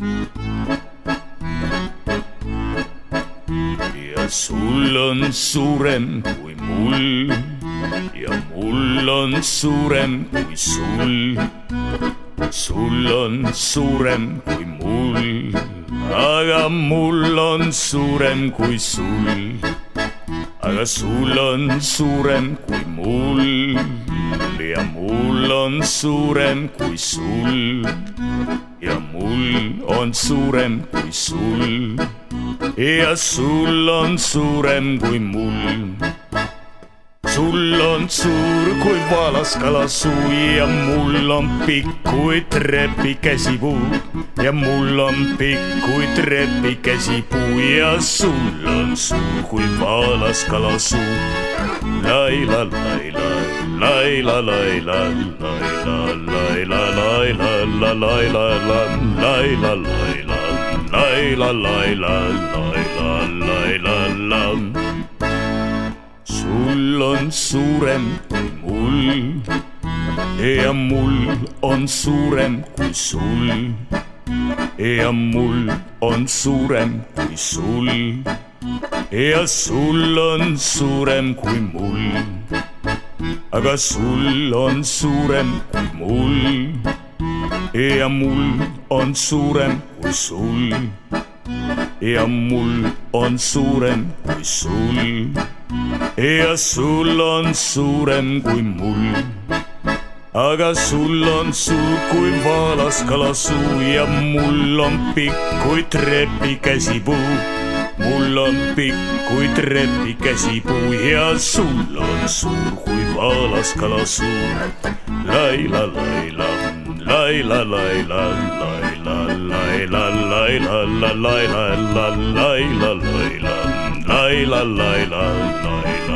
ja sul on suurem kui mul ja mul on suurem kui sul. sul on suurem kui mul, aga mul on suurem kui sul. aga sul on suurem kui mul ja mul on suurem kui sul ja mul on suurem kui sul ja sul on suurem kui mul. Sul on suur kui valaskalasuu ja mul on pikk kui trepikesipuu ja mul on pikk kui trepikesipuu ja sul on suur kui valaskalasuu. Laila, laila, laila, laila, laila, laila, laila, laila, laila, laila, laila laila, laila, laila, laila, la. sul on suurem kui mul. Ja mul on suurem kui sul. Ja mul on suurem kui sul. Ja sul on suurem kui mul. aga sul on suurem kui mul. Ja mul on suurem kui sul. Ja mul on suurem kui sul ja sul on suurem kui mul. aga sul on suur kui valaskalasuu ja mul on pikk kui trepikäsipuu. mul on pikk kui trepikäsipuu ja sul on suur kui valaskalasuu. laila, laila laila, laila, laila, laila, laila, laila, 来啦来啦来啦。